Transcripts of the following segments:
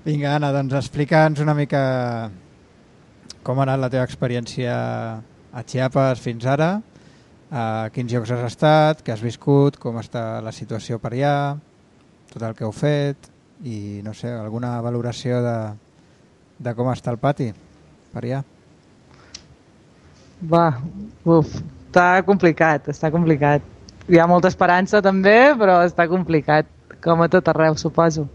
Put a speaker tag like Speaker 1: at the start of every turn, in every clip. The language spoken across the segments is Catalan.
Speaker 1: Vinga, Anna, doncs explica'ns una mica com ha anat la teva experiència a Chiapas fins ara, a quins llocs has estat, què has viscut, com està la situació per allà, tot el que heu fet i, no sé, alguna valoració de, de com està el pati per allà.
Speaker 2: Va, uf, està complicat, està complicat. Hi ha molta esperança també, però està complicat, com a tot arreu, suposo.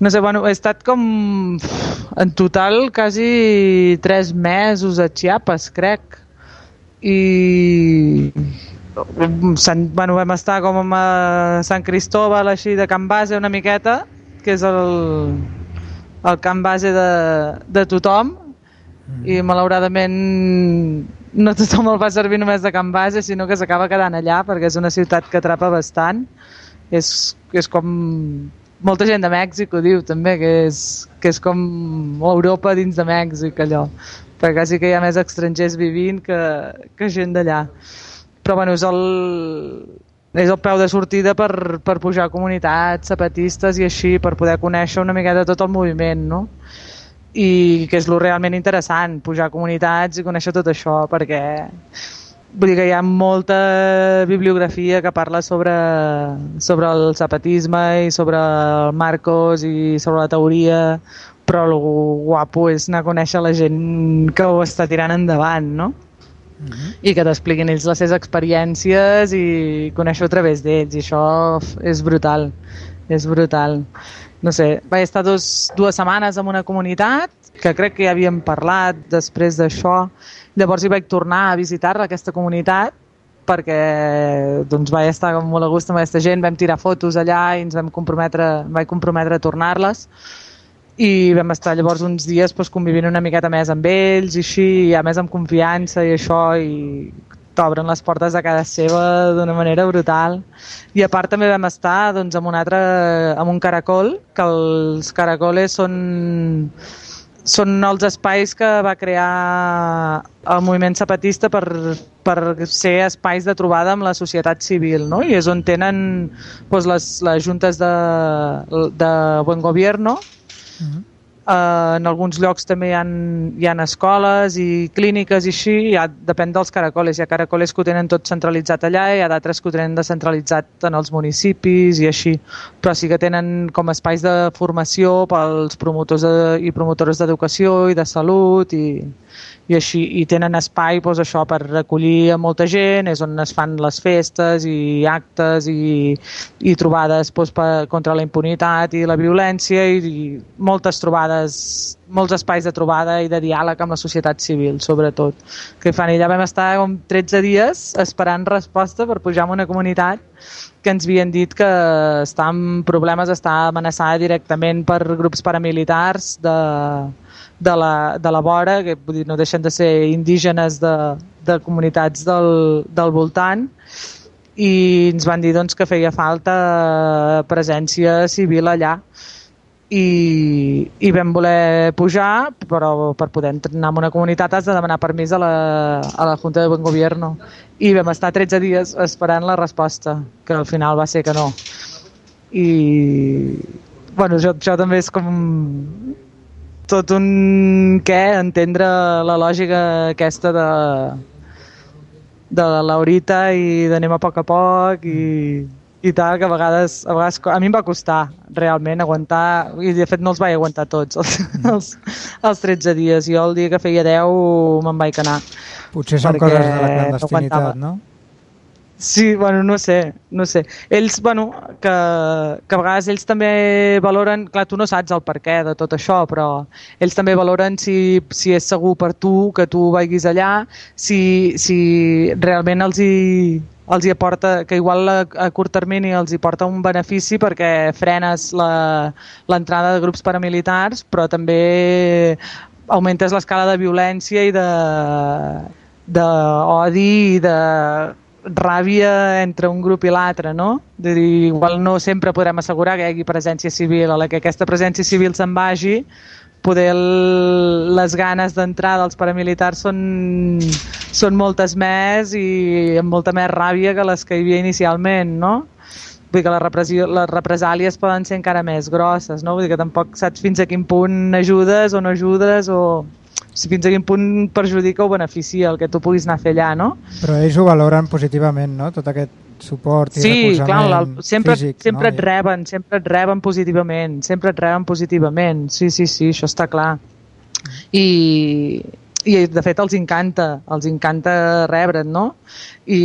Speaker 2: No sé, bueno, he estat com en total quasi tres mesos a Chiapas, crec. I Sant, bueno, vam estar com a Sant Cristóbal, així, de Can Base una miqueta, que és el, el camp base de, de tothom, mm. i malauradament no tothom el va servir només de camp base, sinó que s'acaba quedant allà, perquè és una ciutat que atrapa bastant. És, és com molta gent de Mèxic ho diu també, que és, que és com Europa dins de Mèxic allò, perquè quasi que hi ha més estrangers vivint que, que gent d'allà. Però bueno, és el, és el peu de sortida per, per pujar a comunitats zapatistes i així, per poder conèixer una miqueta tot el moviment, no? I que és lo realment interessant, pujar a comunitats i conèixer tot això, perquè vull dir que hi ha molta bibliografia que parla sobre, sobre el zapatisme i sobre el Marcos i sobre la teoria, però el guapo és anar a conèixer la gent que ho està tirant endavant, no? Uh mhm. -huh. i que t'expliquin ells les seves experiències i conèixer a través d'ells i això és brutal és brutal no sé, vaig estar dos, dues setmanes en una comunitat que crec que ja havíem parlat després d'això. Llavors hi vaig tornar a visitar-la, aquesta comunitat, perquè doncs, vaig estar molt a gust amb aquesta gent, vam tirar fotos allà i ens vam comprometre, vaig comprometre a tornar-les. I vam estar llavors uns dies doncs, convivint una miqueta més amb ells i així, i a més amb confiança i això i t'obren les portes de casa seva d'una manera brutal. I a part també vam estar doncs, amb un altre, amb un caracol que els caracoles són són els espais que va crear el moviment zapatista per, per ser espais de trobada amb la societat civil, no? I és on tenen doncs, les, les juntes de, de buen gobierno, uh -huh. Uh, en alguns llocs també hi ha, hi ha escoles i clíniques i així, ja depèn dels caracoles. Hi ha caracoles que ho tenen tot centralitzat allà i hi ha d'altres que ho tenen descentralitzat en els municipis i així. Però sí que tenen com espais de formació pels promotors de, i promotores d'educació i de salut i, i així i tenen espai doncs, això per recollir a molta gent, és on es fan les festes i actes i, i trobades doncs, per, contra la impunitat i la violència i, i moltes trobades, molts espais de trobada i de diàleg amb la societat civil, sobretot. Que fan, allà vam estar com 13 dies esperant resposta per pujar a una comunitat que ens havien dit que està amb problemes, està amenaçada directament per grups paramilitars de, de la, de la vora, que vull dir, no deixen de ser indígenes de, de comunitats del, del voltant, i ens van dir doncs, que feia falta presència civil allà. I, i vam voler pujar però per poder entrenar en una comunitat has de demanar permís a la, a la Junta de Buen Gobierno. I vam estar 13 dies esperant la resposta que al final va ser que no. I bueno, això, això també és com tot un què entendre la lògica aquesta de de la Laurita i d'anem a poc a poc i, i tal, que a vegades, a vegades a mi em va costar realment aguantar, i de fet no els vaig aguantar tots els, mm. els, els 13 dies, jo el dia que feia 10 me'n vaig anar.
Speaker 1: Potser són coses de la clandestinitat, no?
Speaker 2: Sí, bueno, no sé, no sé. Ells, bueno, que, que a vegades ells també valoren, clar, tu no saps el per què de tot això, però ells també valoren si, si és segur per tu que tu vagis allà, si, si realment els hi, els hi aporta, que igual a, a curt termini els hi porta un benefici perquè frenes l'entrada de grups paramilitars, però també augmentes l'escala de violència i de d'odi i de ràbia entre un grup i l'altre, no? De dir, igual no sempre podrem assegurar que hi hagi presència civil, a la que aquesta presència civil se'n vagi, poder les ganes d'entrar dels paramilitars són, són moltes més i amb molta més ràbia que les que hi havia inicialment, no? vull dir que la repressió, les represàlies poden ser encara més grosses, no? Vull dir que tampoc saps fins a quin punt ajudes o no ajudes o fins a quin punt perjudica o beneficia el que tu puguis anar a fer allà, no?
Speaker 1: Però ells ho valoren positivament, no? Tot aquest suport i
Speaker 2: sí,
Speaker 1: recolzament
Speaker 2: clar, el, sempre,
Speaker 1: físic.
Speaker 2: sempre
Speaker 1: no?
Speaker 2: et reben, sempre et reben positivament, sempre et reben positivament, sí, sí, sí, això està clar. I, i de fet els encanta, els encanta rebre't, no? I,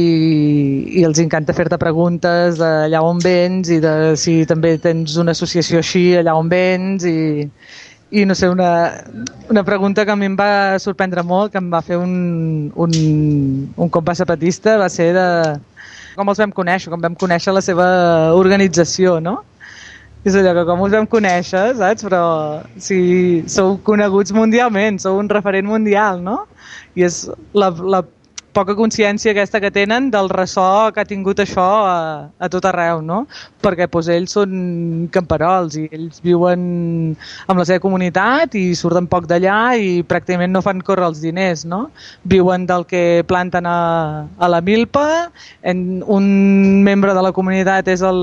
Speaker 2: i els encanta fer-te preguntes d'allà on vens i de si també tens una associació així allà on vens i, i no sé, una, una pregunta que a mi em va sorprendre molt, que em va fer un, un, un compa zapatista, va ser de com els vam conèixer, com vam conèixer la seva organització, no? És allò que com us vam conèixer, saps? Però si sou coneguts mundialment, sou un referent mundial, no? I és la, la poca consciència aquesta que tenen del ressò que ha tingut això a, a tot arreu, no? Perquè doncs, ells són camperols i ells viuen amb la seva comunitat i surten poc d'allà i pràcticament no fan córrer els diners, no? Viuen del que planten a, a la milpa, en, un membre de la comunitat és el,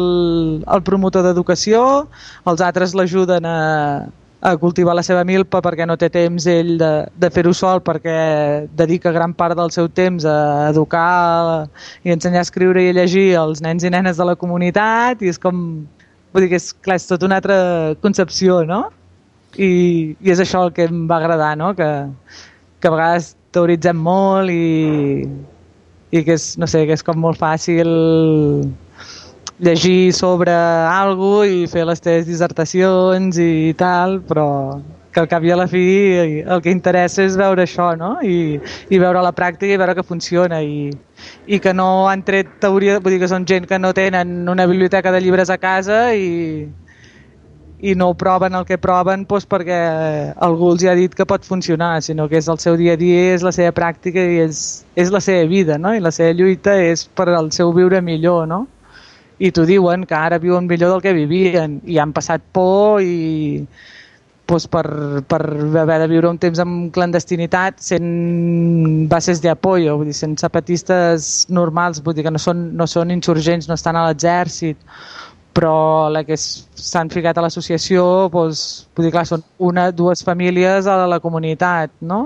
Speaker 2: el promotor d'educació, els altres l'ajuden a, a cultivar la seva milpa perquè no té temps ell de, de fer-ho sol perquè dedica gran part del seu temps a educar i ensenyar a escriure i a llegir als nens i nenes de la comunitat i és com, vull dir que és, clar, és tota una altra concepció, no? I, i és això el que em va agradar, no? Que, que a vegades teoritzem molt i, i que és, no sé, que és com molt fàcil llegir sobre algo i fer les teves dissertacions i tal, però que al cap i a la fi el que interessa és veure això, no? I, i veure la pràctica i veure que funciona i, i que no han tret teoria, vull dir que són gent que no tenen una biblioteca de llibres a casa i, i no proven el que proven doncs perquè algú els ha dit que pot funcionar, sinó que és el seu dia a dia, és la seva pràctica i és, és la seva vida, no? I la seva lluita és per al seu viure millor, no? I t'ho diuen que ara viuen millor del que vivien i han passat por i doncs per, per haver de viure un temps en clandestinitat sent bases d'apoyo, vull dir, sent zapatistes normals, vull dir que no són, no són insurgents, no estan a l'exèrcit, però la que s'han ficat a l'associació, doncs, vull dir, clar, són una, dues famílies a la comunitat, no?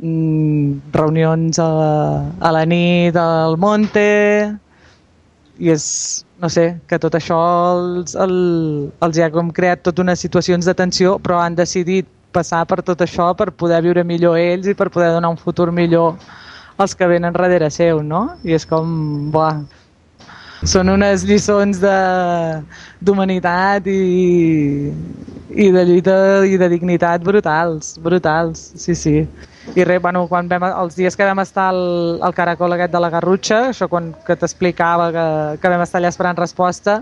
Speaker 2: Mm, reunions a, a la nit al monte, i és, no sé, que tot això els, el, els ha com creat tota unes situacions de tensió, però han decidit passar per tot això per poder viure millor ells i per poder donar un futur millor als que venen darrere seu, no? I és com, buah, són unes lliçons d'humanitat i, i de lluita i de dignitat brutals, brutals, sí, sí. I res, bueno, quan vam, els dies que vam estar al, al caracol aquest de la Garrutxa, això quan que t'explicava que, que vam estar allà esperant resposta,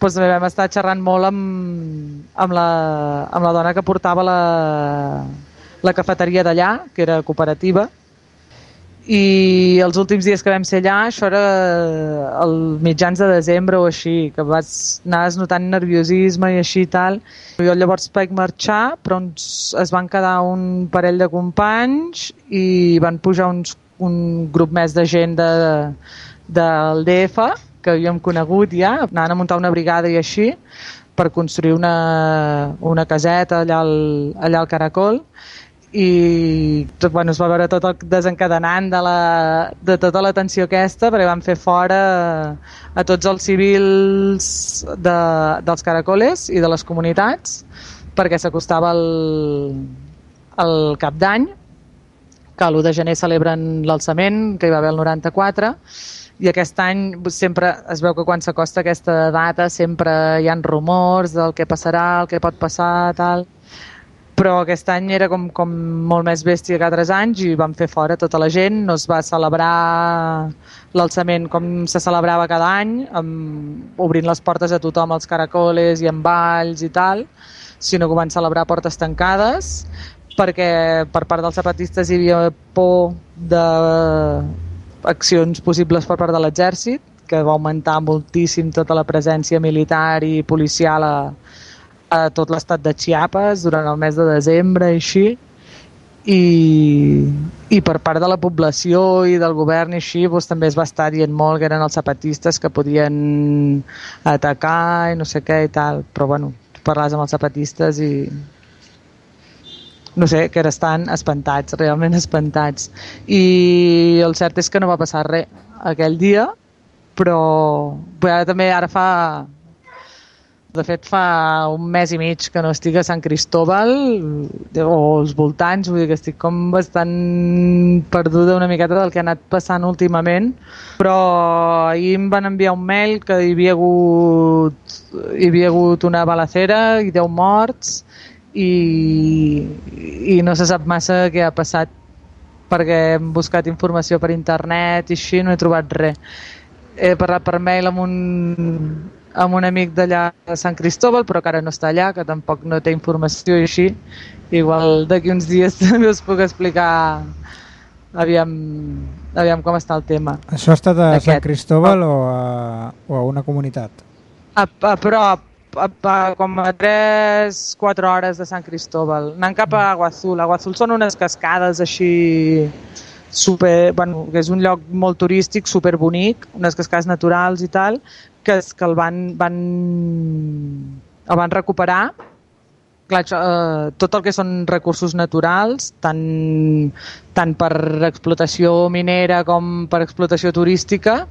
Speaker 2: doncs també vam estar xerrant molt amb, amb, la, amb la dona que portava la, la cafeteria d'allà, que era cooperativa, i els últims dies que vam ser allà, això era el mitjans de desembre o així, que vas, anaves notant nerviosisme i així i tal. Jo llavors vaig marxar, però uns, es van quedar un parell de companys i van pujar uns, un grup més de gent de, del DF, que havíem conegut ja, anaven a muntar una brigada i així, per construir una, una caseta allà al, allà al Caracol i tot, bueno, es va veure tot el desencadenant de, la, de tota la tensió aquesta perquè van fer fora a tots els civils de, dels caracoles i de les comunitats perquè s'acostava el, el cap d'any que l'1 de gener celebren l'alçament que hi va haver el 94 i aquest any sempre es veu que quan s'acosta aquesta data sempre hi han rumors del que passarà, el que pot passar, tal però aquest any era com, com molt més bèstia que altres anys i vam fer fora tota la gent, no es va celebrar l'alçament com se celebrava cada any, amb, obrint les portes a tothom als caracoles i amb balls i tal, sinó que van celebrar portes tancades perquè per part dels zapatistes hi havia por d'accions possibles per part de l'exèrcit, que va augmentar moltíssim tota la presència militar i policial a, a tot l'estat de Chiapas durant el mes de desembre i així i, i per part de la població i del govern i així doncs, també es va estar dient molt que eren els zapatistes que podien atacar i no sé què i tal, però bueno, parlaves amb els zapatistes i no sé, que estan espantats, realment espantats. I el cert és que no va passar res aquell dia, però, però ara també ara fa de fet, fa un mes i mig que no estic a Sant Cristóbal o als voltants, vull dir que estic com bastant perduda una miqueta del que ha anat passant últimament, però ahir em van enviar un mail que hi havia hagut, hi havia hagut una balacera i 10 morts i, i no se sap massa què ha passat perquè hem buscat informació per internet i així no he trobat res. He parlat per mail amb un, amb un amic d'allà de Sant Cristóbal, però que ara no està allà, que tampoc no té informació i així. Igual d'aquí uns dies també us puc explicar aviam, aviam com està el tema.
Speaker 1: Això ha estat a Sant Cristóbal o a, o a una comunitat?
Speaker 2: A, a prop, a, a, com a 3-4 hores de Sant Cristóbal, anant cap a Aguazul. Aguazul són unes cascades així super, bueno, que és un lloc molt turístic, super bonic, unes cascades naturals i tal, que, que el van, van, el van recuperar clar, això, eh, tot el que són recursos naturals, tant, tant per explotació minera com per explotació turística,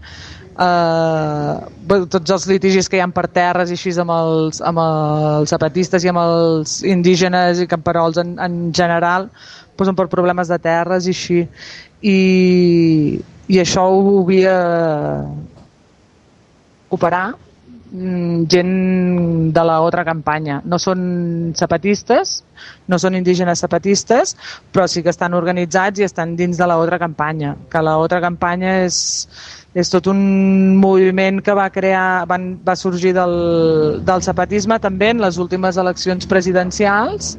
Speaker 2: eh, tots els litigis que hi ha per terres i així amb els, amb els zapatistes i amb els indígenes i camperols en, en general, doncs són per problemes de terres i així. I, i això ho havia, cooperar mm, gent de la altra campanya. No són zapatistes, no són indígenes zapatistes, però sí que estan organitzats i estan dins de la altra campanya. Que la altra campanya és, és tot un moviment que va crear, van, va sorgir del, del zapatisme també en les últimes eleccions presidencials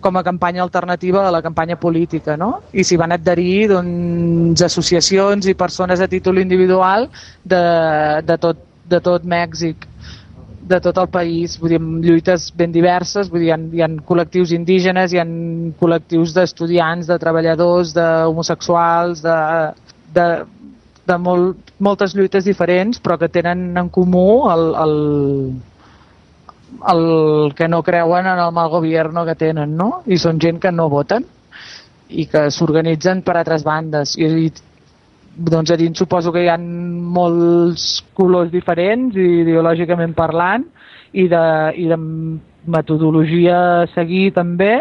Speaker 2: com a campanya alternativa a la campanya política, no? I s'hi van adherir doncs, associacions i persones a títol individual de, de tot de tot Mèxic, de tot el país, vull dir, lluites ben diverses, vull dir, hi ha, hi ha col·lectius indígenes, hi ha col·lectius d'estudiants, de treballadors, d'homosexuals, de, de, de molt, moltes lluites diferents, però que tenen en comú el, el, el que no creuen en el mal govern que tenen, no? I són gent que no voten i que s'organitzen per altres bandes. I, i doncs a dins suposo que hi ha molts colors diferents ideològicament parlant i de, i de metodologia a seguir també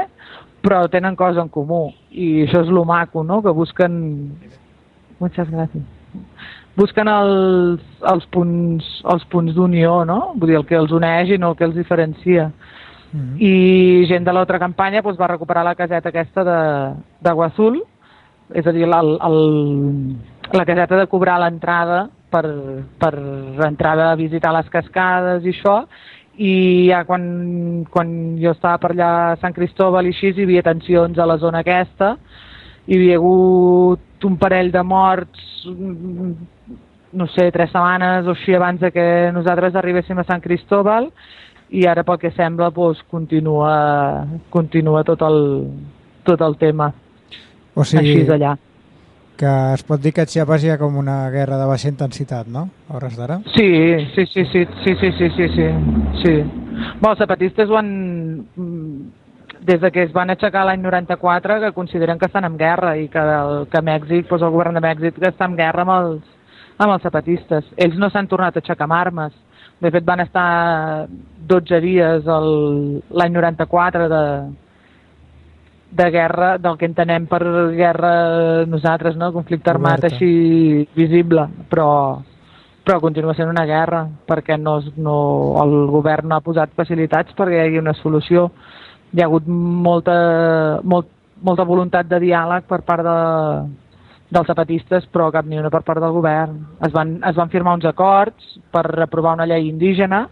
Speaker 2: però tenen coses en comú i això és lo maco, no? que busquen muchas gracias busquen els, els punts, els punts d'unió, no? Vull dir, el que els uneix i no el que els diferencia. Mm -hmm. I gent de l'altra campanya doncs, va recuperar la caseta aquesta de, de Guazul, és a dir, el, el, la caseta de cobrar l'entrada per, per entrar a visitar les cascades i això, i ja quan, quan jo estava per allà a Sant Cristóbal i així hi havia tensions a la zona aquesta, hi havia hagut un parell de morts no sé, tres setmanes o així abans de que nosaltres arribéssim a Sant Cristóbal i ara pel que sembla doncs, continua, continua tot, el, tot el tema.
Speaker 1: O sigui,
Speaker 2: així d'allà
Speaker 1: que es pot dir que Chiapas hi ha com una guerra de baixa intensitat, no? A hores d'ara?
Speaker 2: Sí, sí, sí, sí, sí, sí, sí, sí, sí, sí. Bé, els zapatistes ho han... Des de que es van aixecar l'any 94 que consideren que estan en guerra i que, el, que Mèxic, doncs el govern de Mèxic està en guerra amb els, amb els zapatistes. Ells no s'han tornat a aixecar amb armes. De fet, van estar 12 dies l'any 94 de, de guerra, del que entenem per guerra nosaltres, no? conflicte armat Oberta. així visible, però, però continua sent una guerra perquè no, no, el govern no ha posat facilitats perquè hi hagi una solució. Hi ha hagut molta, molt, molta voluntat de diàleg per part de, dels zapatistes, però cap ni una per part del govern. Es van, es van firmar uns acords per aprovar una llei indígena,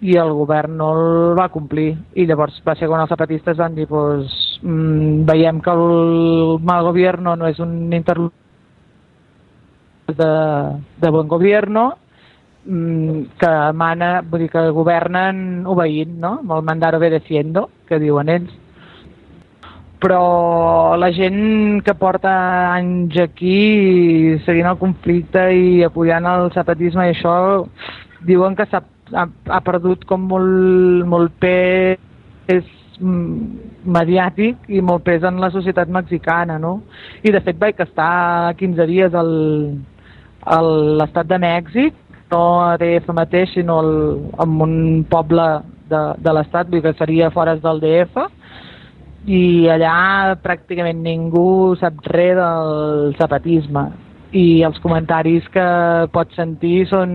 Speaker 2: i el govern no el va complir i llavors va ser quan els zapatistes van dir pues, mmm, veiem que el mal govern no és un interlocutor de, de bon govern mmm, que mana, vull dir que governen obeint, no? amb el mandar obedeciendo que diuen ells però la gent que porta anys aquí seguint el conflicte i apoyant el zapatisme i això diuen que ha, ha, ha perdut com molt, molt pes mediàtic i molt pes en la societat mexicana, no? I de fet vaig estar 15 dies al, a l'estat de Mèxic, no a DF mateix, sinó al, en un poble de, de l'estat, vull que seria fora del DF, i allà pràcticament ningú sap res del zapatisme i els comentaris que pots sentir són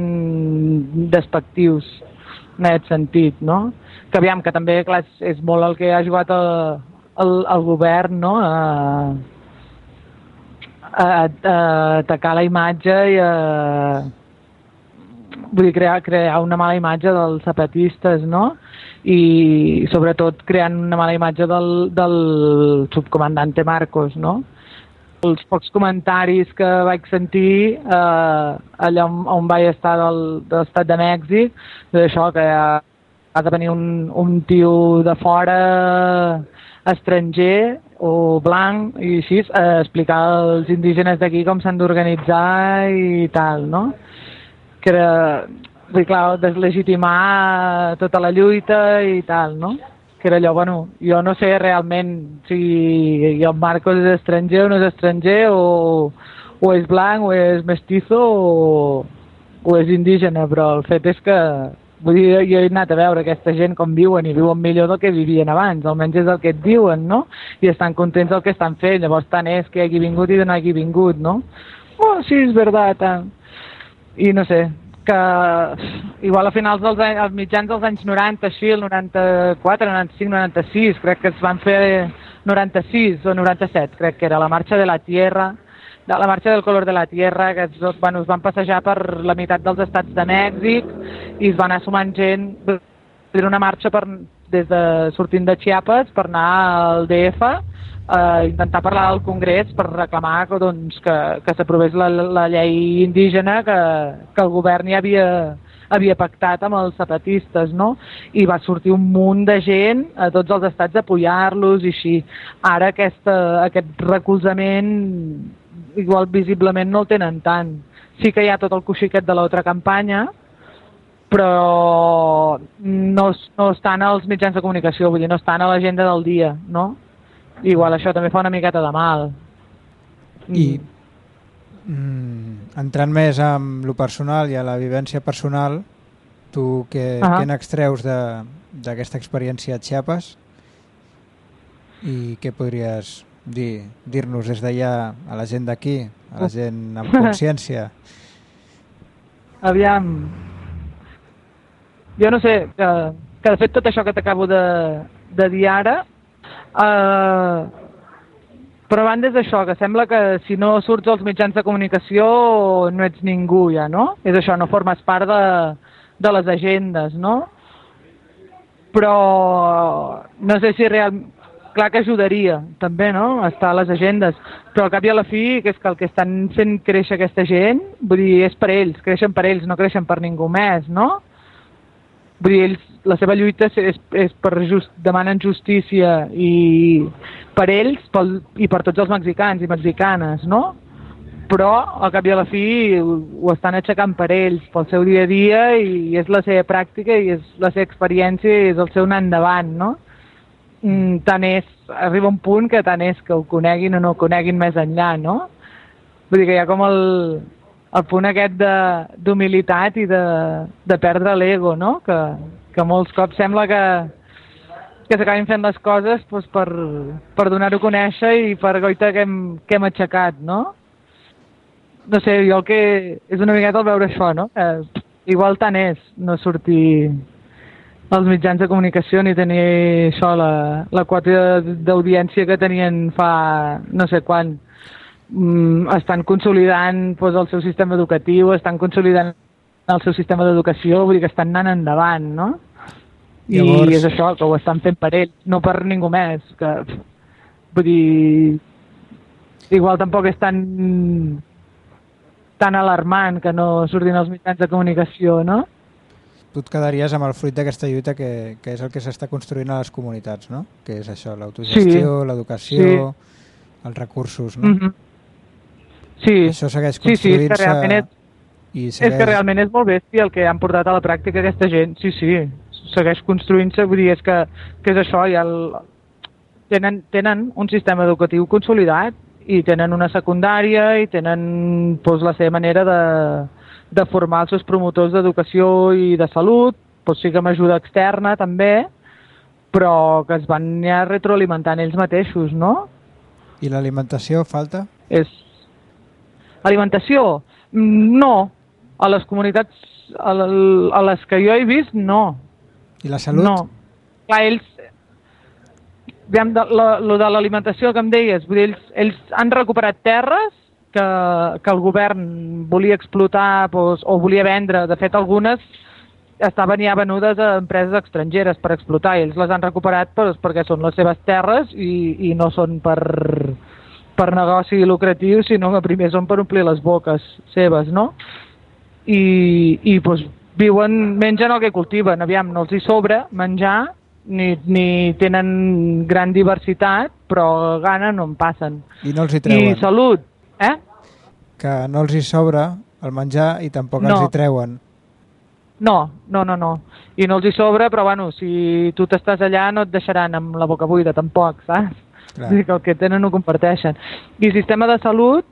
Speaker 2: despectius en aquest sentit, no? Que aviam, que també, clar, és, és molt el que ha jugat el, el, el govern, no? A, a, a atacar la imatge i a vull dir, crear, crear una mala imatge dels zapatistes, no? I sobretot creant una mala imatge del, del subcomandante Marcos, no? Els pocs comentaris que vaig sentir eh, allà on, on vaig estar del, de l'estat de Mèxic, d'això que ha, ha de venir un, un tio de fora estranger o blanc i així, a explicar als indígenes d'aquí com s'han d'organitzar i tal, no? Que era, clar, deslegitimar tota la lluita i tal, no? Que era allò, bueno, jo no sé realment si el Marcos és estranger o no és estranger o, o és blanc o és mestizo o, o és indígena, però el fet és que Vull dir, jo he anat a veure aquesta gent com viuen i viuen millor del que vivien abans, almenys és el que et diuen, no? I estan contents del que estan fent, llavors tant és que hagi vingut i no hagi vingut, no? Oh, sí, és veritat. Eh? I no sé, que igual a finals dels anys, als mitjans dels anys 90, així, el 94, 95, 96, crec que es van fer 96 o 97, crec que era la marxa de la Tierra, de la marxa del color de la tierra, que es, bueno, es van passejar per la meitat dels estats de Mèxic i es van anar sumant gent, era una marxa per, des de, sortint de Chiapas per anar al DF eh, intentar parlar al Congrés per reclamar doncs, que, que s'aprovés la, la llei indígena que, que el govern ja havia, havia pactat amb els zapatistes, no? I va sortir un munt de gent a tots els estats a apoyar-los i així. Ara aquesta, aquest recolzament igual visiblement no el tenen tant. Sí que hi ha tot el coixiquet de l'altra campanya, però no, no estan als mitjans de comunicació, vull dir, no estan a l'agenda del dia, no? Igual això també fa una miqueta de mal.
Speaker 1: I mm, entrant més en lo personal i a la vivència personal, tu què, uh -huh. què n'extreus d'aquesta experiència a Chiapas i què podries dir-nos dir des d'allà a la gent d'aquí, a la gent amb consciència?
Speaker 2: Aviam, jo no sé, que, que de fet tot això que t'acabo de, de dir ara, eh, però a banda és això, que sembla que si no surts als mitjans de comunicació no ets ningú ja, no? És això, no formes part de, de les agendes, no? Però no sé si realment clar que ajudaria també, no?, estar a les agendes, però al cap i a la fi, que és que el que estan fent créixer aquesta gent, vull dir, és per ells, creixen per ells, no creixen per ningú més, no? Vull dir, ells, la seva lluita és, és, per just, demanen justícia i per ells pel, i per tots els mexicans i mexicanes, no? Però al cap i a la fi ho estan aixecant per ells, pel seu dia a dia i és la seva pràctica i és la seva experiència i és el seu anar endavant, no? Mm, tant és, arriba un punt que tant és que ho coneguin o no ho coneguin més enllà, no? Vull dir que hi ha com el, el punt aquest d'humilitat i de, de perdre l'ego, no? Que, que molts cops sembla que, que s'acabin fent les coses doncs, per, per donar-ho a conèixer i per goita que hem, que hem aixecat, no? No sé, jo el que... És una miqueta el veure això, no? Que igual tant és no sortir els mitjans de comunicació ni tenir això, la, la quota d'audiència que tenien fa no sé quan. Mm, estan consolidant pues, el seu sistema educatiu, estan consolidant el seu sistema d'educació, vull dir que estan anant endavant, no? Llavors... I és això, que ho estan fent per ells, no per ningú més. Que, vull dir, igual tampoc és tan, tan alarmant que no surtin els mitjans de comunicació, no?
Speaker 1: tu et quedaries amb el fruit d'aquesta lluita que, que és el que s'està construint a les comunitats, no? Que és això, l'autogestió,
Speaker 2: Sí.
Speaker 1: l'educació,
Speaker 2: Sí.
Speaker 1: els recursos, no?
Speaker 2: Mm -hmm. Sí,
Speaker 1: Això segueix
Speaker 2: sí, sí, és que
Speaker 1: construint-se
Speaker 2: realment és,
Speaker 1: i
Speaker 2: és que realment és molt bèstia el que han portat a la pràctica aquesta gent, sí, sí, segueix construint-se, vull dir, és que, que és això, ja el, tenen, tenen un sistema educatiu consolidat i tenen una secundària i tenen doncs, la seva manera de, de formar els seus promotors d'educació i de salut, doncs sí que amb ajuda externa també, però que es van ja retroalimentant ells mateixos, no?
Speaker 1: I l'alimentació falta?
Speaker 2: És... Alimentació? Mm, No. A les comunitats a, les que jo he vist, no.
Speaker 1: I la salut?
Speaker 2: No. Clar, ells... Aviam, de, la, lo de l'alimentació que em deies, vull dir, ells, ells han recuperat terres que, que el govern volia explotar doncs, o volia vendre. De fet, algunes estaven ja venudes a empreses estrangeres per explotar i ells les han recuperat doncs, perquè són les seves terres i, i no són per, per negoci lucratiu, sinó que primer són per omplir les boques seves, no? I, i doncs, viuen, mengen el que cultiven, aviam, no els hi sobra menjar, ni, ni tenen gran diversitat, però gana no en passen.
Speaker 1: I no els hi treuen?
Speaker 2: I salut, eh?
Speaker 1: Que no els hi sobra el menjar i tampoc
Speaker 2: No.
Speaker 1: els hi treuen.
Speaker 2: No, no, no, no. I no els hi sobra, però bueno, si tu t'estàs allà no et deixaran amb la boca buida tampoc, saps?
Speaker 1: Clar.
Speaker 2: Que el que tenen ho comparteixen. I sistema de salut,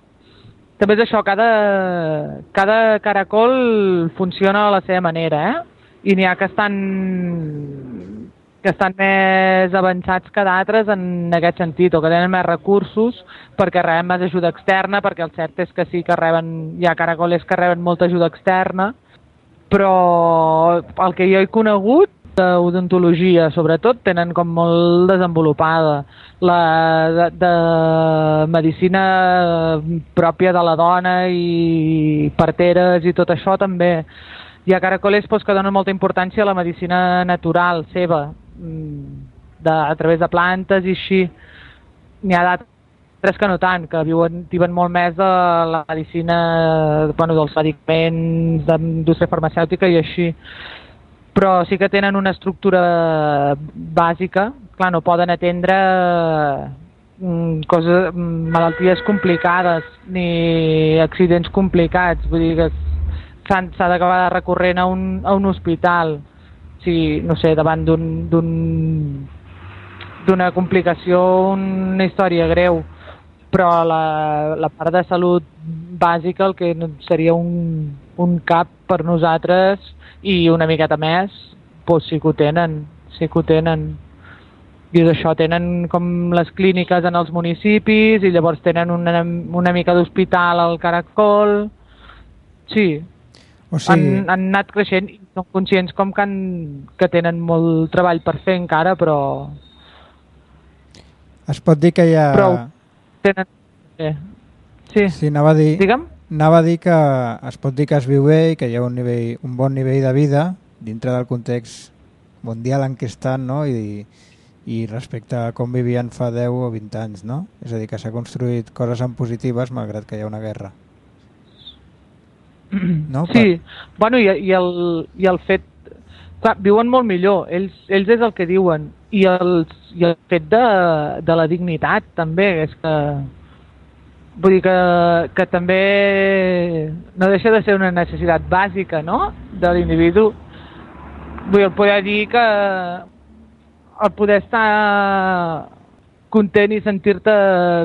Speaker 2: també és això, cada, cada caracol funciona a la seva manera, eh? I n'hi ha que estan que estan més avançats que d'altres en aquest sentit, o que tenen més recursos perquè reben més ajuda externa, perquè el cert és que sí que reben, hi ha caracoles que reben molta ajuda externa, però el que jo he conegut d'odontologia, sobretot, tenen com molt desenvolupada. La de, de medicina pròpia de la dona i parteres i tot això també. Hi ha caracoles doncs, que donen molta importància a la medicina natural seva, mm, de, a través de plantes i així. N'hi ha d'altres que no tant, que viuen, viuen molt més de la medicina, bueno, dels medicaments, d'indústria farmacèutica i així però sí que tenen una estructura bàsica. Clar, no poden atendre mm, coses, mm, malalties complicades ni accidents complicats. Vull dir que s'ha d'acabar recorrent a un, a un hospital si, no sé, davant d'un d'un- d'una complicació, una història greu però la, la part de salut bàsica el que seria un, un cap per nosaltres i una miqueta més doncs sí que ho tenen sí que ho tenen. I això, tenen com les clíniques en els municipis i llavors tenen una, una mica d'hospital al Caracol. Sí,
Speaker 1: O sigui,
Speaker 2: han, han anat creixent i són conscients com que, han, que tenen molt treball per fer encara però
Speaker 1: es pot dir que hi ha...
Speaker 2: Prou. tenen eh, sí,
Speaker 1: Sí, anava a dir...
Speaker 2: digue'm
Speaker 1: Anava a dir que es pot dir que es viu bé i que hi ha un, nivell, un bon nivell de vida dintre del context mundial en què estan no? I, i respecte a com vivien fa 10 o 20 anys. No? És a dir, que s'ha construït coses en positives malgrat que hi ha una guerra. No?
Speaker 2: Sí, bueno, i, i, el, i el fet... Clar, viuen molt millor, ells, ells és el que diuen. I, els, i el fet de, de la dignitat, també, és que... Vull dir que, que també no deixa de ser una necessitat bàsica, no?, de l'individu. Vull el poder dir que el poder estar content i sentir-te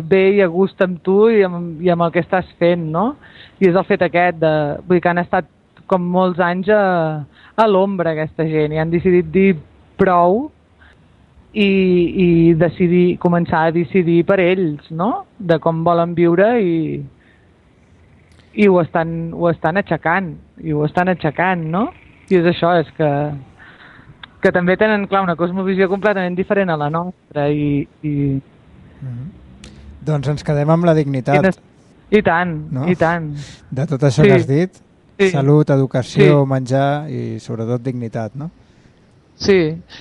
Speaker 2: bé i a gust amb tu i amb, i amb el que estàs fent, no? I és el fet aquest de... Vull dir que han estat com molts anys a, a l'ombra aquesta gent i han decidit dir prou i, i decidir, començar a decidir per ells, no? De com volen viure i, i ho estan, ho estan aixecant, i ho estan aixecant, no? I és això, és que, que també tenen, clar, una cosmovisió completament diferent a la nostra i... i
Speaker 1: Doncs ens quedem amb la dignitat
Speaker 2: Quines- I tant,
Speaker 1: No?
Speaker 2: i tant.
Speaker 1: de tot això
Speaker 2: Sí.
Speaker 1: que has dit.
Speaker 2: Sí.
Speaker 1: Salut, educació,
Speaker 2: Sí.
Speaker 1: menjar i sobretot dignitat, no?
Speaker 2: Sí,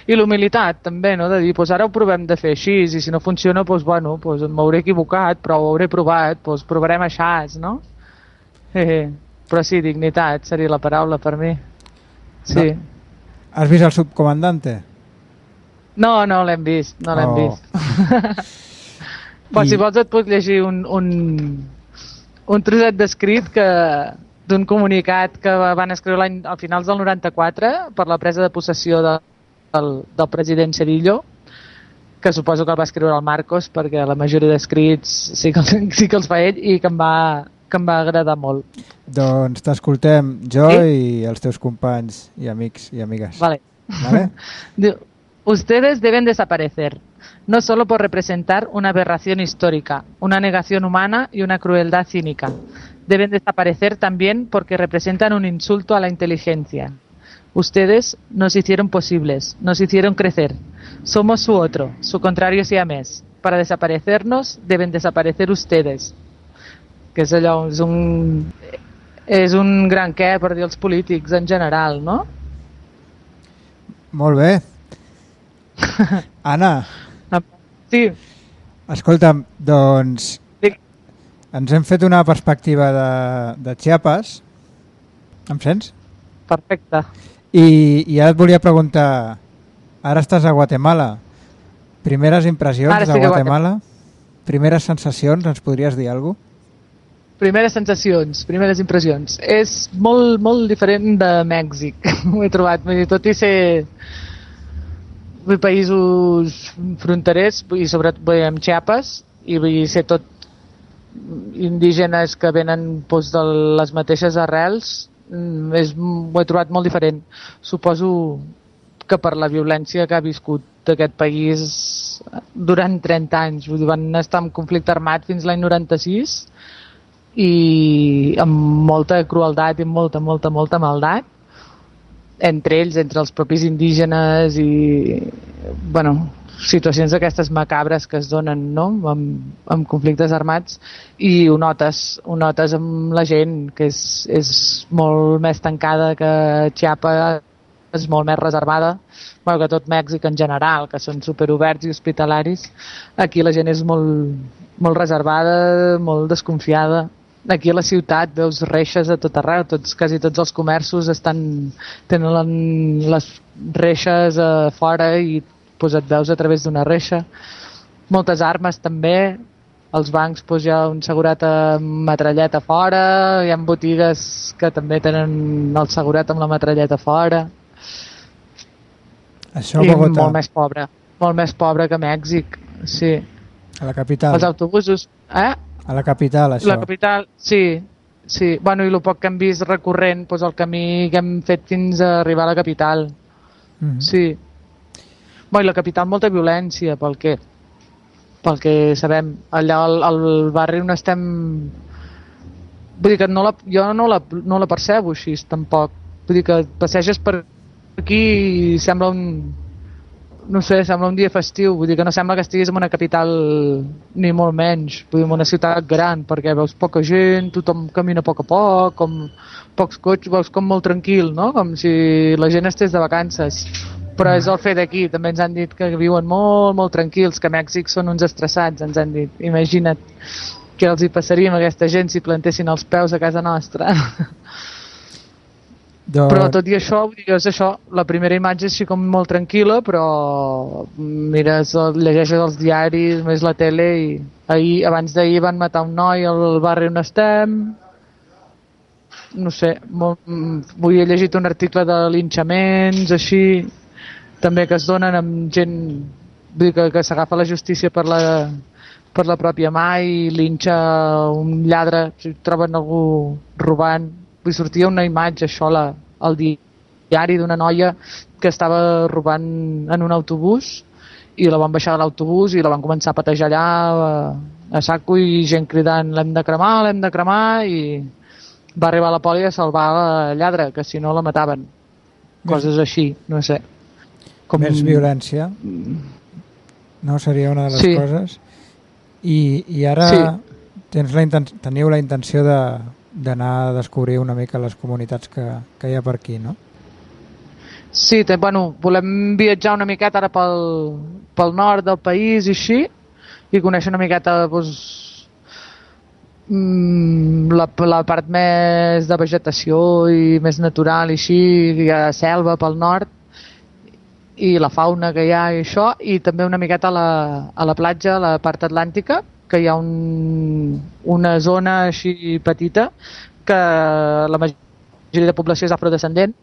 Speaker 2: i l'humilitat també, no? de dir, doncs ara ho provem de fer així, i si no funciona, doncs bueno, doncs m'hauré equivocat, però ho hauré provat, doncs provarem així, no? Eh, però sí, dignitat seria la paraula per mi. Sí.
Speaker 1: Has vist el subcomandante?
Speaker 2: No, no l'hem vist, no l'hem
Speaker 1: Oh.
Speaker 2: vist. Però
Speaker 1: I-
Speaker 2: si vols et puc llegir un, un, un trosset d'escrit que d'un comunicat que van escriure l'any al finals del 94 per la presa de possessió de, del, del president Cedillo que suposo que el va escriure el Marcos perquè la majoria d'escrits sí, que, sí que els fa ell i que em va, que em va agradar molt.
Speaker 1: Doncs t'escoltem, jo
Speaker 2: Sí?
Speaker 1: i els teus companys i amics i amigues.
Speaker 2: Vale.
Speaker 1: Vale?
Speaker 2: Diu, Ustedes deben desaparecer, no solo por representar una aberración histórica, una negación humana y una crueldad cínica. Deben desaparecer también porque representan un insulto a la inteligencia. Ustedes nos hicieron posibles, nos hicieron crecer. Somos su otro, su contrario siamés. Para desaparecernos, deben desaparecer ustedes. Que és allò, és un, és un gran què per dir els polítics en general, no?
Speaker 1: Molt bé. Anna,
Speaker 2: Sí,
Speaker 1: escolta'm, doncs. Ens hem fet una perspectiva de, de Chiapas. Em sents?
Speaker 2: perfecte.
Speaker 1: I, I ara et volia preguntar, ara estàs a Guatemala. Primeres impressions
Speaker 2: Ara
Speaker 1: de
Speaker 2: estic a
Speaker 1: Guatemala? Primeres sensacions, ens podries dir alguna cosa?
Speaker 2: Primeres sensacions, primeres impressions. És molt, molt diferent de Mèxic, ho he trobat. Vull dir, tot i ser països fronterers, dir, sobretot amb Chiapas, i vull dir, ser tot indígenes que venen doncs, de les mateixes arrels, mm, és, ho he trobat molt diferent. Suposo que per la violència que ha viscut aquest país durant 30 anys, vull dir, van estar en conflicte armat fins l'any 96 i amb molta crueltat i molta, molta, molta maldat entre ells, entre els propis indígenes i, bueno, situacions d'aquestes macabres que es donen no? amb, amb conflictes armats i ho notes, ho notes amb la gent que és, és molt més tancada que Chiapas és molt més reservada bueno, que tot Mèxic en general, que són superoberts i hospitalaris aquí la gent és molt, molt reservada molt desconfiada aquí a la ciutat veus reixes a tot arreu, tots, quasi tots els comerços estan, tenen les reixes a fora i pues, et veus a través d'una reixa. Moltes armes també, als bancs pues, hi ha un segurat amb metrallet a fora, hi ha botigues que també tenen el segurat amb la metrallet a fora,
Speaker 1: Això a
Speaker 2: i
Speaker 1: Bogotà,
Speaker 2: molt més pobre, molt més pobre que Mèxic, sí.
Speaker 1: a la capital.
Speaker 2: Els autobusos, eh?
Speaker 1: A la capital, això.
Speaker 2: La capital, sí, sí. Bueno, i el poc que hem vist recorrent, doncs el camí que hem fet fins a arribar a la capital.
Speaker 1: Mhm.
Speaker 2: Sí. I la capital molta violència, pel que, pel que sabem. Allà al, al barri on estem... Vull dir que no la, jo no la, no la percebo així, tampoc. Vull dir que passeges per aquí i sembla un... No sé, sembla un dia festiu. Vull dir que no sembla que estiguis en una capital ni molt menys. Vull dir, en una ciutat gran, perquè veus poca gent, tothom camina a poc a poc, com pocs cotxes, veus com molt tranquil, no? Com si la gent estés de vacances. Però és el fet d'aquí, també ens han dit que viuen molt, molt tranquils, que a Mèxic són uns estressats, ens han dit. Imagina't què els hi passaria a aquesta gent si plantessin els peus a casa nostra.
Speaker 1: Doncs,
Speaker 2: Però tot i això, vull dir, és això, la primera imatge és així com molt tranquil·la, però mires, llegeixes els diaris, més la tele i ahir, abans d'ahir van matar un noi al barri on estem, no sé, molt, mm, vull he llegit un article de linxaments, així, també que es donen amb gent vull dir que, que s'agafa la justícia per la, per la pròpia mà i linxa un lladre, si troben algú robant. Vull sortia una imatge, això, la, al di- diari d'una noia que estava robant en un autobús i la van baixar de l'autobús i la van començar a patejar allà a, a saco i gent cridant l'hem de cremar, l'hem de cremar i va arribar la poli a salvar la lladre, que si no la mataven. Coses així, no sé.
Speaker 1: Com... més violència. No seria una de les
Speaker 2: Sí.
Speaker 1: coses. I, i ara
Speaker 2: Sí.
Speaker 1: tens la inten teniu la intenció de- d'anar a descobrir una mica les comunitats que, que hi ha per aquí, no?
Speaker 2: Sí, te, bueno, volem viatjar una miqueta ara pel, pel nord del país i així, i conèixer una miqueta doncs, mm, la, la part més de vegetació i més natural i així, hi ha selva pel nord, i la fauna que hi ha i això, i també una miqueta a la, a la platja, a la part atlàntica, que hi ha un, una zona així petita que la majoria de població és afrodescendent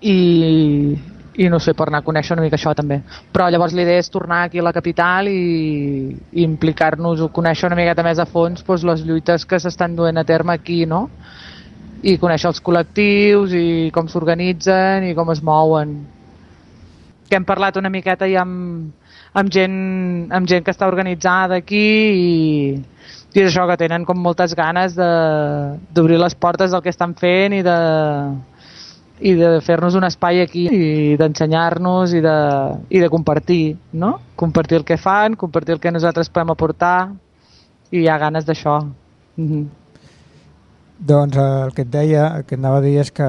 Speaker 2: i, i no sé, per anar a conèixer una mica això també. Però llavors l'idea és tornar aquí a la capital i, i implicar-nos o conèixer una miqueta més a fons doncs, les lluites que s'estan duent a terme aquí, no? I conèixer els col·lectius i com s'organitzen i com es mouen. Que hem parlat una miqueta ja amb, amb, gent, amb gent que està organitzada aquí i, i és això que tenen com moltes ganes d'obrir les portes del que estan fent i de, i de fer-nos un espai aquí i d'ensenyar-nos i, de, i de compartir, no? Compartir el que fan, compartir el que nosaltres podem aportar i hi ha ganes d'això. Mm -hmm.
Speaker 1: Doncs el que et deia, el que et anava a dir és que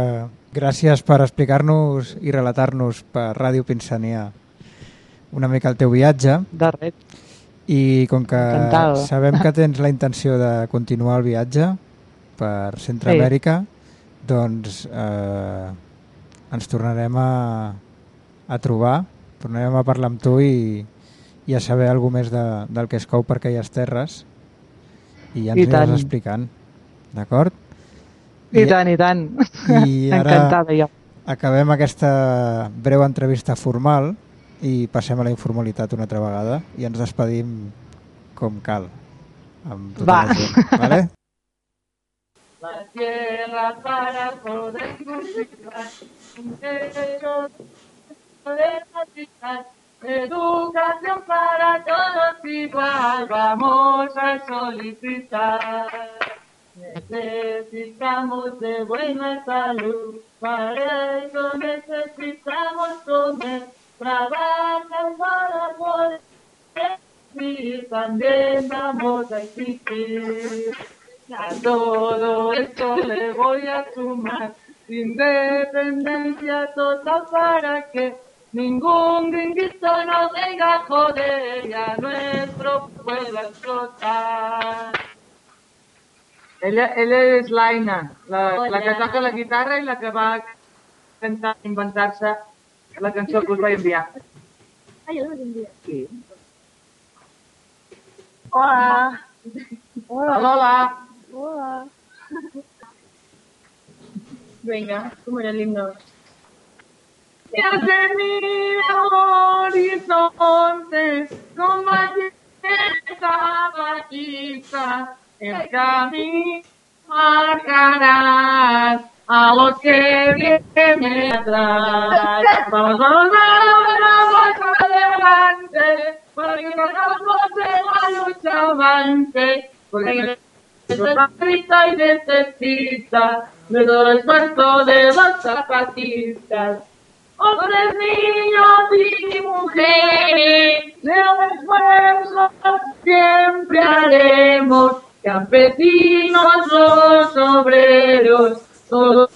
Speaker 1: gràcies per explicar-nos i relatar-nos per Ràdio Pinsania una mica el teu viatge.
Speaker 2: De res.
Speaker 1: I com que
Speaker 2: Encantada.
Speaker 1: sabem que tens la intenció de continuar el viatge per Centroamèrica, sí doncs eh, ens tornarem a, a trobar, tornarem a parlar amb tu i, i a saber alguna més de, del que es cou per aquelles terres i ja ens I aniràs explicant, d'acord?
Speaker 2: I, I tant, i tant. I ara Encantada jo.
Speaker 1: acabem aquesta breu entrevista formal i passem a la informalitat una altra vegada i ens despedim com cal amb tota Va. la gent. Vale?
Speaker 3: la tierra para poder cultivar un derecho poder practicar educación para todos igual vamos a solicitar necesitamos de buena salud. Para eso necesitamos comer. Trabajar para poder y también vamos a existir. A todo esto le voy a sumar. Independencia total para que ningún gringuito nos venga a joder y a nuestro pueblo explotar. Ella, ella és l'Aina, la, la que toca la guitarra i la que va cantar, inventar-se la cançó que us vaig enviar.
Speaker 4: Ah, jo l'ho enviar.
Speaker 3: Sí. Hola. Hola. Hola.
Speaker 4: Hola. Venga, ¿cómo era el himno?
Speaker 3: Se mira horizonte, como esta batista, el camino marcarás a los que vienen atrás. Vamos, vamos, vamos, vamos adelante, para que de la lucha porque y necesita de todo el esfuerzo de los zapatistas. Hombres, niños de un esfuerzo siempre haremos, campesinos, los obreros, todos,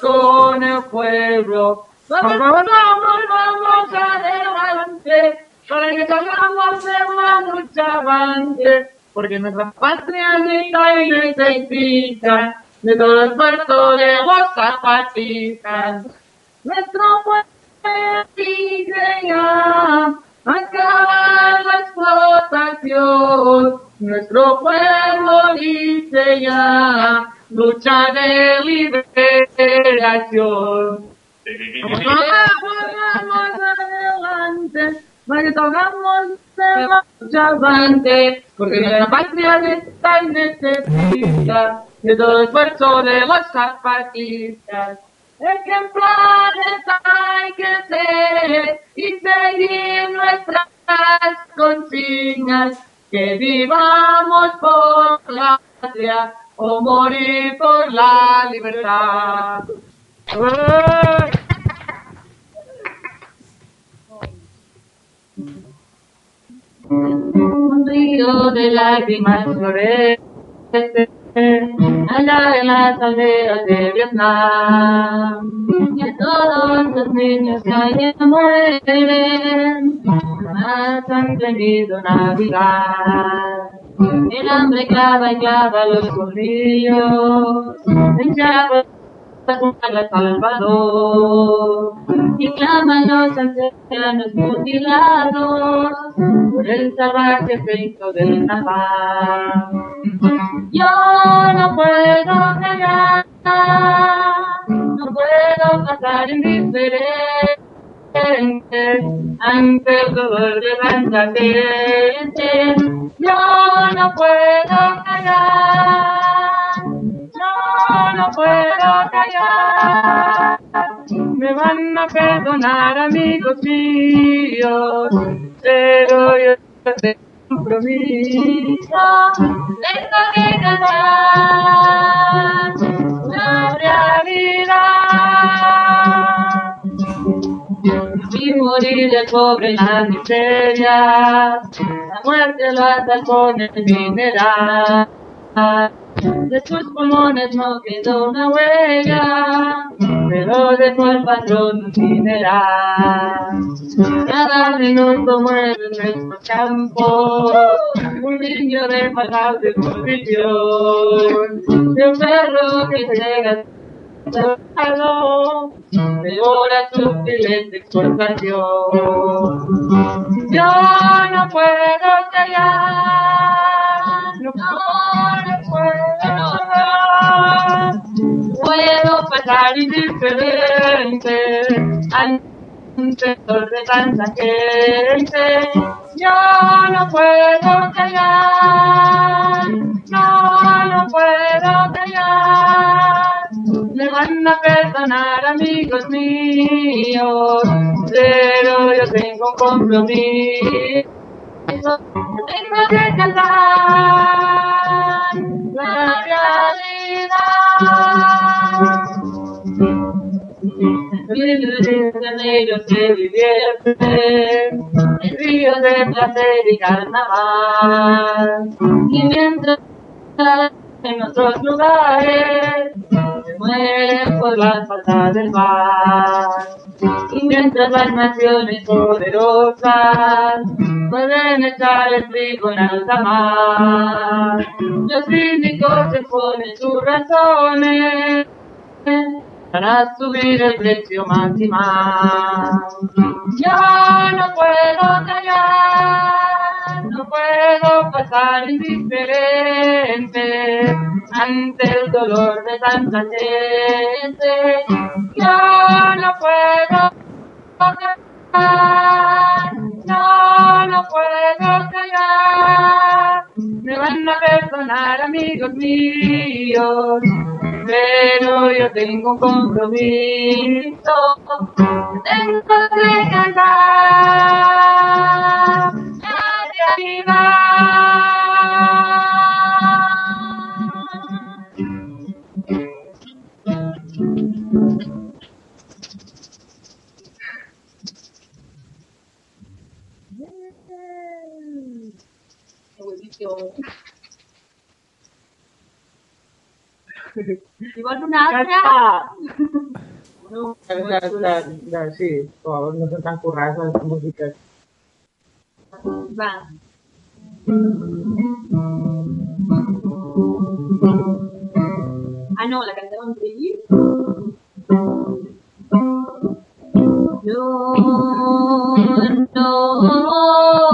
Speaker 3: con el pueblo. Vamos, vamos, vamos, vamos adelante, para que salgamos de la lucha avante porque nuestra patria necesita y necesita de todo el esfuerzo de los zapatistas. Nuestro pueblo dice ya, acabar la explotación. Nuestro pueblo dice ya, lucha de liberación. Vamos, adelante tocamos de avante, porque nuestra patria está y necesita de todo esfuerzo de los zapatistas. Ejemplares hay que ser y seguir nuestras consignas, que vivamos por la patria o morir por la libertad. un río de lágrimas florece allá en las aldeas de Vietnam. Y todos los niños que allí mueren, jamás han tenido Navidad. El hambre clava y clava los bolsillos, en
Speaker 4: al Salvador y claman los ancianos mutilados por el salvaje efecto del naval. Yo no puedo callar, no puedo pasar indiferente ante el dolor de tanta gente. Yo no puedo callar, no, no puedo callar. Me van a perdonar amigos míos, pero yo compromiso. Tengo que cantar la realidad y morir de pobre la miseria. La muerte lo atacó en el mineral. Después como un esmo que una huelga, pero después el patrón general. Cada minuto muere en nuestro campo, un niño de pagar de convicción, de un perro que llega trabajado de horas útiles de explotación. Yo no puedo callar no, puedo. Puedo pasar indiferente ante dolor de tanta gente. Yo no puedo callar, no, no puedo callar. Me van a perdonar amigos míos, pero yo tengo un compromiso. Tengo que cantar la realidad. Janeiro se de placer y carnaval. Y mientras en otros lugares mueren por la falta del mar. Y mientras las naciones poderosas pueden echar el trigo en alta mar, los cínicos se ponen sus razones para subir el precio más y más. Ya no puedo callar, puedo pasar indiferente ante el dolor de tanta gente. Ya no puedo callar, no, no puedo callar. Me van a perdonar amigos míos, pero yo tengo un compromiso. Tengo que cantar la realidad. Si vols una altra...
Speaker 2: No, de, de, de, sí, però no són tan currats les músiques.
Speaker 5: Va. Ah, no, la cantem en trilli?
Speaker 4: No, no,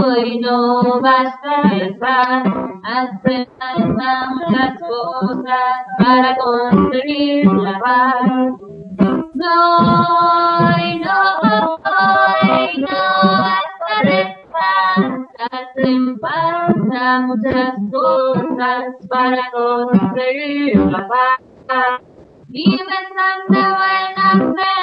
Speaker 4: hoy no basta pensar, hacer tantas cosas para conseguir la paz. No, hoy no, hoy no basta pensar, hacen falta muchas cosas para conseguir la paz. Y rezando buena fe,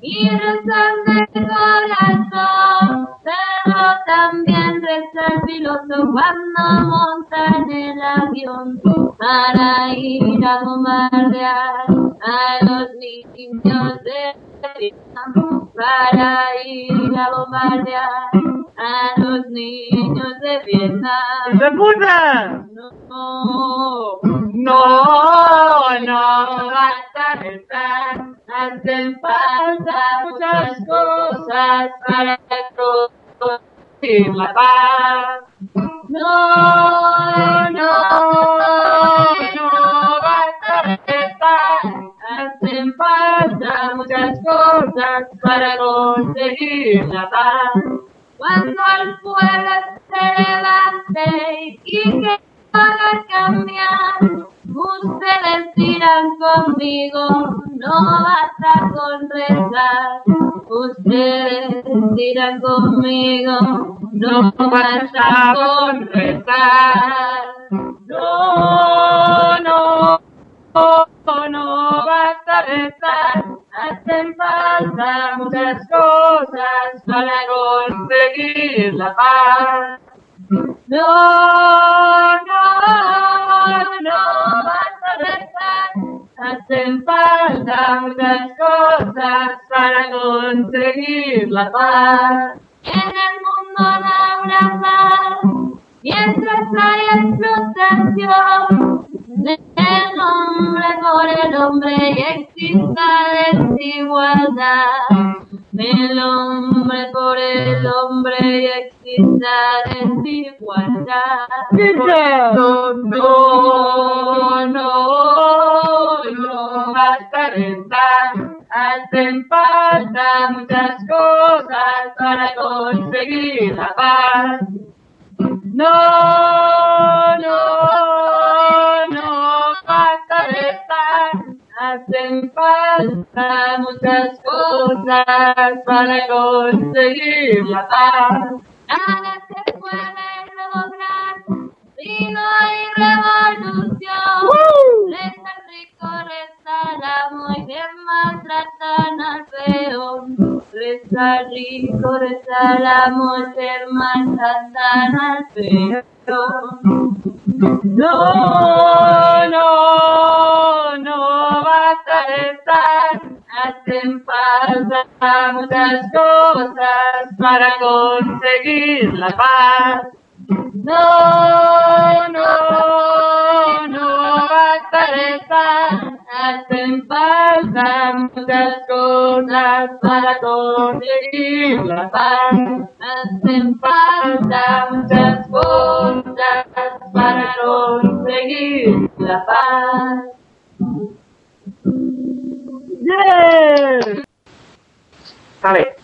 Speaker 4: y rezando el corazón, pero también reza el piloto cuando monta en el avión para ir a bombardear a los niños de Vietnam, para ir a bombardear a los niños de Vietnam.
Speaker 2: ¡De puta!
Speaker 4: No, no, no basta rezar, hacen falta muchas cosas para conseguir la paz. No, no, no basta rezar, hacen falta muchas cosas para conseguir la paz. Cuando el pueblo se levante y que para cambiar, ustedes dirán conmigo, no basta con rezar. Ustedes dirán conmigo, no basta con rezar. No, no, no, no basta rezar. Hacen falta muchas cosas para conseguir la paz. No, no, no basta rezar. Hacen falta muchas cosas para conseguir la paz. En el mundo no habrá paz mientras haya explotación del hombre por el hombre y exista desigualdad. Del hombre por el hombre y exista desigualdad. No, no, no, no basta rezar. Hacen falta muchas cosas para conseguir la paz. No, no, Hacen falta muchas cosas para conseguir la paz. Nada se puede lograr si no hay revolución. Reza el rico, reza el amo y que maltratan al peón. Reza el rico, reza el amo y que maltratan al peón. No, no, no basta rezar. Hacen falta muchas cosas para conseguir la paz. No, no, no rezar. Hacen falta muchas cosas para conseguir la paz. Hacen falta muchas cosas para conseguir la paz. Yeah!
Speaker 3: Vale.